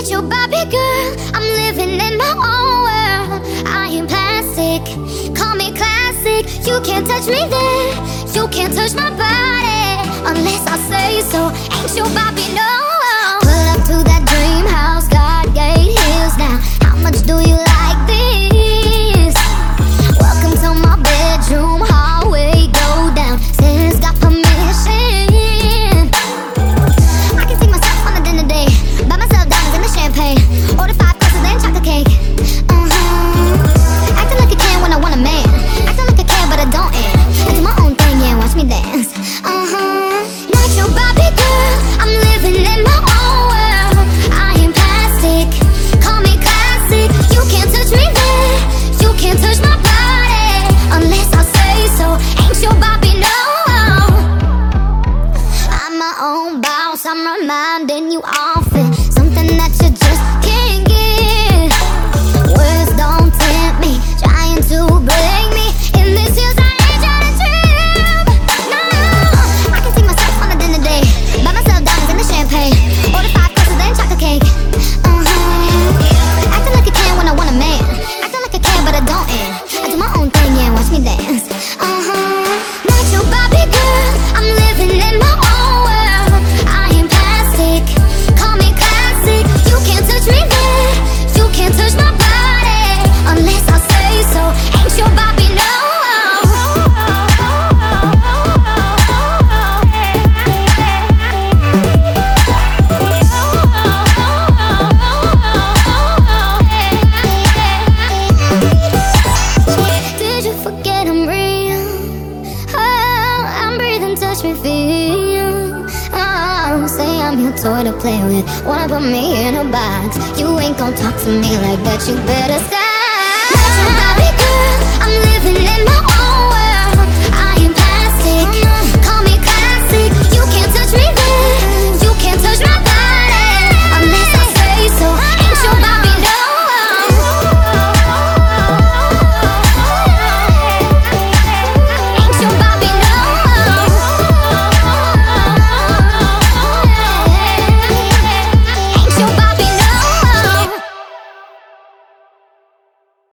not your Barbie girl. I'm living in my own world. I am plastic, call me classic. You can't touch me there, you can't touch my body unless I say so. Ain't your Barbie, no. I'm reminding you often. new toy to play with. Wanna put me in a box? You ain't gon' talk to me like that. You better stop. Girl. I'm.